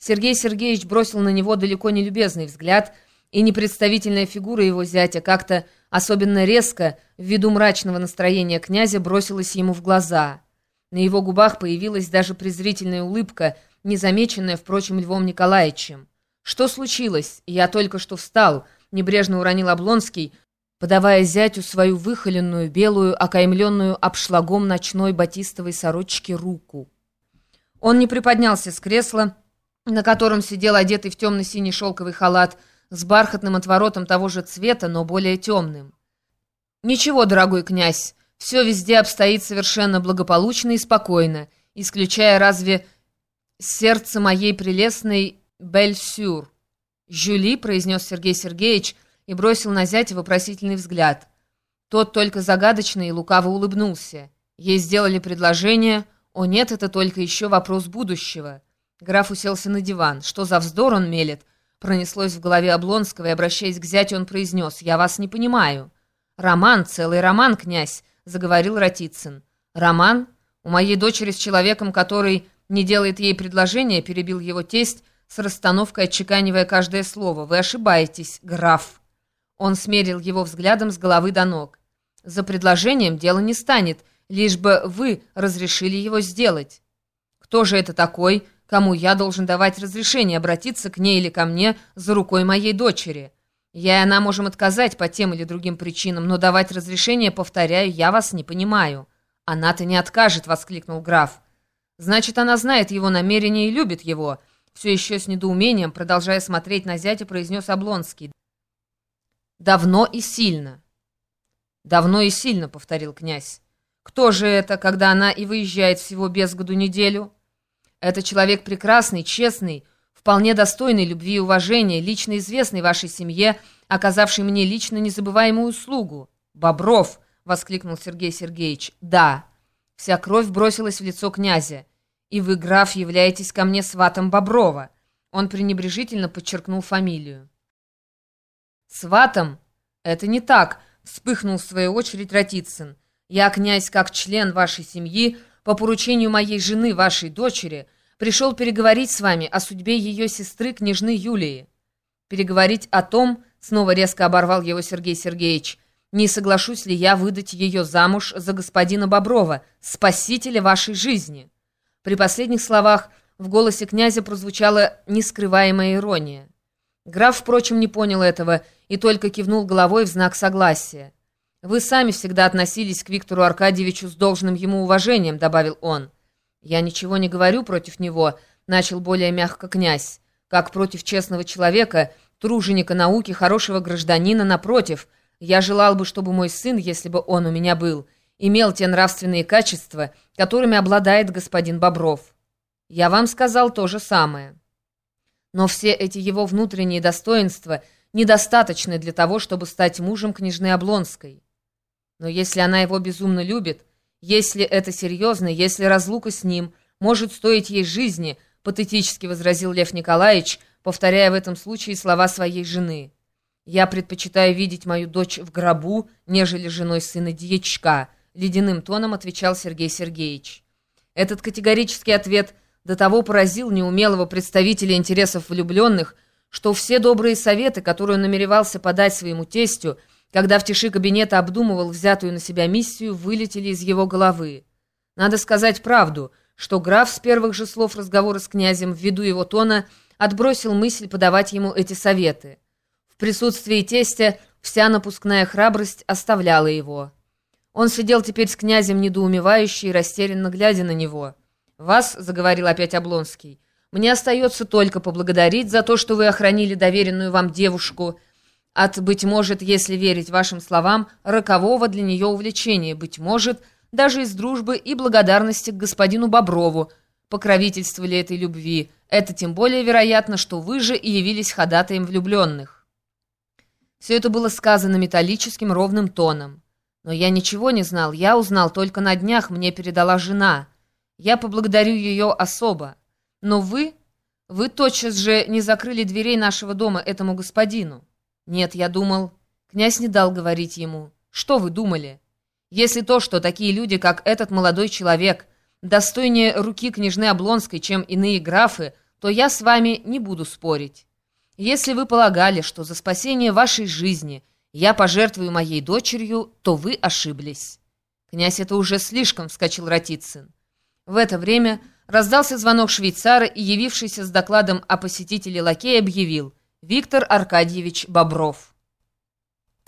Сергей Сергеевич бросил на него далеко не любезный взгляд, и непредставительная фигура его зятя как-то особенно резко, ввиду мрачного настроения князя, бросилась ему в глаза. На его губах появилась даже презрительная улыбка, незамеченная, впрочем, Львом Николаевичем. «Что случилось? Я только что встал», — небрежно уронил Облонский, подавая зятю свою выхоленную, белую, окаймленную обшлагом ночной батистовой сорочки руку. Он не приподнялся с кресла, на котором сидел одетый в темно-синий шелковый халат с бархатным отворотом того же цвета, но более темным. «Ничего, дорогой князь, все везде обстоит совершенно благополучно и спокойно, исключая разве сердце моей прелестной Бельсюр». «Жюли», — произнес Сергей Сергеевич, и бросил на зятя вопросительный взгляд. Тот только загадочно и лукаво улыбнулся. Ей сделали предложение. О нет, это только еще вопрос будущего. Граф уселся на диван. Что за вздор он мелет? Пронеслось в голове Облонского, и, обращаясь к зятю, он произнес. «Я вас не понимаю». «Роман, целый роман, князь», — заговорил Ратицын. «Роман? У моей дочери с человеком, который не делает ей предложения», — перебил его тесть, с расстановкой отчеканивая каждое слово. «Вы ошибаетесь, граф». Он смерил его взглядом с головы до ног. «За предложением дело не станет, лишь бы вы разрешили его сделать». «Кто же это такой?» Кому я должен давать разрешение обратиться к ней или ко мне за рукой моей дочери. Я и она можем отказать по тем или другим причинам, но давать разрешение, повторяю, я вас не понимаю». «Она-то не откажет», — воскликнул граф. «Значит, она знает его намерение и любит его». Все еще с недоумением, продолжая смотреть на зятя, произнес Облонский. «Давно и сильно». «Давно и сильно», — повторил князь. «Кто же это, когда она и выезжает всего без году неделю?» Это человек прекрасный, честный, вполне достойный любви и уважения, лично известный вашей семье, оказавший мне лично незабываемую услугу. «Бобров!» — воскликнул Сергей Сергеевич. «Да». Вся кровь бросилась в лицо князя. «И вы, граф, являетесь ко мне сватом Боброва». Он пренебрежительно подчеркнул фамилию. «Сватом? Это не так», — вспыхнул в свою очередь Ратицын. «Я, князь, как член вашей семьи, по поручению моей жены, вашей дочери, пришел переговорить с вами о судьбе ее сестры, княжны Юлии. Переговорить о том, снова резко оборвал его Сергей Сергеевич, не соглашусь ли я выдать ее замуж за господина Боброва, спасителя вашей жизни. При последних словах в голосе князя прозвучала нескрываемая ирония. Граф, впрочем, не понял этого и только кивнул головой в знак согласия. «Вы сами всегда относились к Виктору Аркадьевичу с должным ему уважением», — добавил он. «Я ничего не говорю против него», — начал более мягко князь. «Как против честного человека, труженика науки, хорошего гражданина, напротив. Я желал бы, чтобы мой сын, если бы он у меня был, имел те нравственные качества, которыми обладает господин Бобров. Я вам сказал то же самое. Но все эти его внутренние достоинства недостаточны для того, чтобы стать мужем княжны Облонской». Но если она его безумно любит, если это серьезно, если разлука с ним может стоить ей жизни, патетически возразил Лев Николаевич, повторяя в этом случае слова своей жены. «Я предпочитаю видеть мою дочь в гробу, нежели женой сына дьячка», ледяным тоном отвечал Сергей Сергеевич. Этот категорический ответ до того поразил неумелого представителя интересов влюбленных, что все добрые советы, которые он намеревался подать своему тестю, когда в тиши кабинета обдумывал взятую на себя миссию, вылетели из его головы. Надо сказать правду, что граф с первых же слов разговора с князем, ввиду его тона, отбросил мысль подавать ему эти советы. В присутствии тестя вся напускная храбрость оставляла его. Он сидел теперь с князем недоумевающий и растерянно глядя на него. «Вас», — заговорил опять Облонский, — «мне остается только поблагодарить за то, что вы охранили доверенную вам девушку», — от, быть может, если верить вашим словам, рокового для нее увлечения, быть может, даже из дружбы и благодарности к господину Боброву, покровительствовали этой любви. Это тем более вероятно, что вы же и явились ходатаем влюбленных. Все это было сказано металлическим ровным тоном. Но я ничего не знал, я узнал только на днях, мне передала жена. Я поблагодарю ее особо. Но вы, вы тотчас же не закрыли дверей нашего дома этому господину. «Нет, я думал...» Князь не дал говорить ему. «Что вы думали? Если то, что такие люди, как этот молодой человек, достойнее руки княжны Облонской, чем иные графы, то я с вами не буду спорить. Если вы полагали, что за спасение вашей жизни я пожертвую моей дочерью, то вы ошиблись». «Князь, это уже слишком», — вскочил Ратицын. В это время раздался звонок швейцара, и явившийся с докладом о посетителе лакей объявил «Виктор Аркадьевич Бобров».